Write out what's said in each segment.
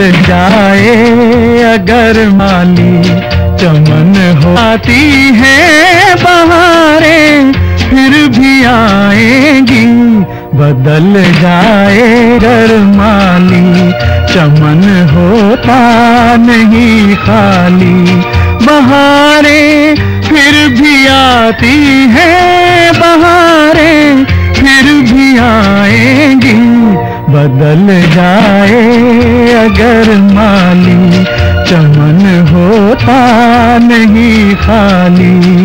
जाए, अगर माली चमन हो। आती है बहारें, फिर भी आएगी, बदल जाए। अगर माली चमन होता नहीं खाली, बहारें फिर भी आती है बहारें, फिर भी आएगी, बदल जाए। अगर माली चमन होता नहीं खाली।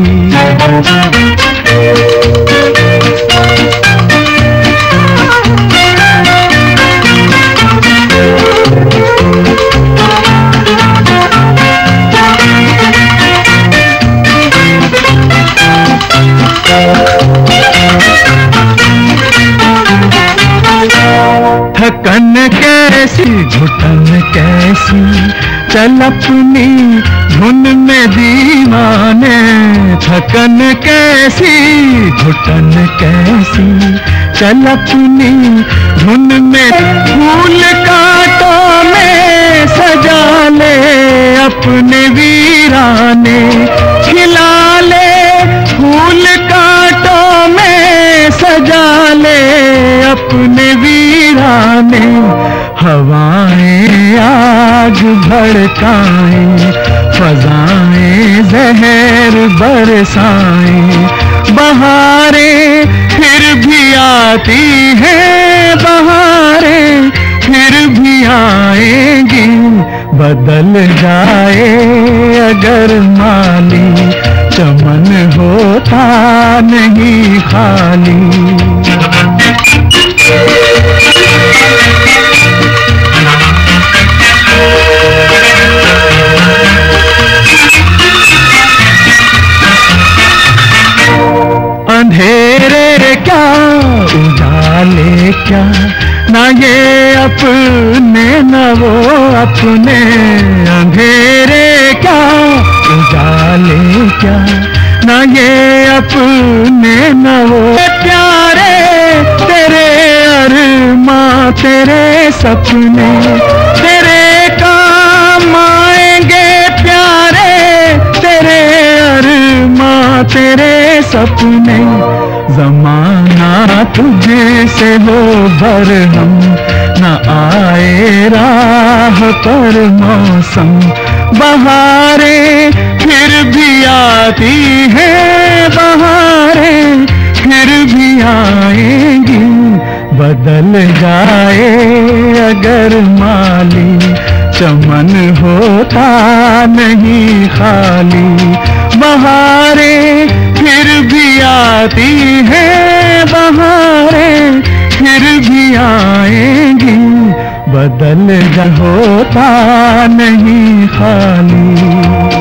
थकन कैसी घुटन कैसी, चल अपनी धुन में दीवाने। थकन कैसी घुटन कैसी, चल अपनी धुन में फूल कांटों में सजा ले। वीराने हवाएँ आग भड़काएँ, फजाएँ जहर बरसाएँ। बहारें फिर भी आती हैं, बहारें फिर भी आएँगी। बदल जाए अगर माली, चमन होता नहीं खाली। अंधेरे ना ये अपने न वो अपने। अंधेरे क्या सपने तेरे काम आएँगे प्यारे, तेरे अरमा तेरे सपने। जमाना तुझे से हो भर हम न आए राह पर मौसम। बहारे फिर भी आती है, बहारे फिर भी आएँगी। बदल माली, चमन होता नहीं खाली। बहारे फिर भी आती है, बहारे फिर भी आएँगी। बदल होता नहीं खाली।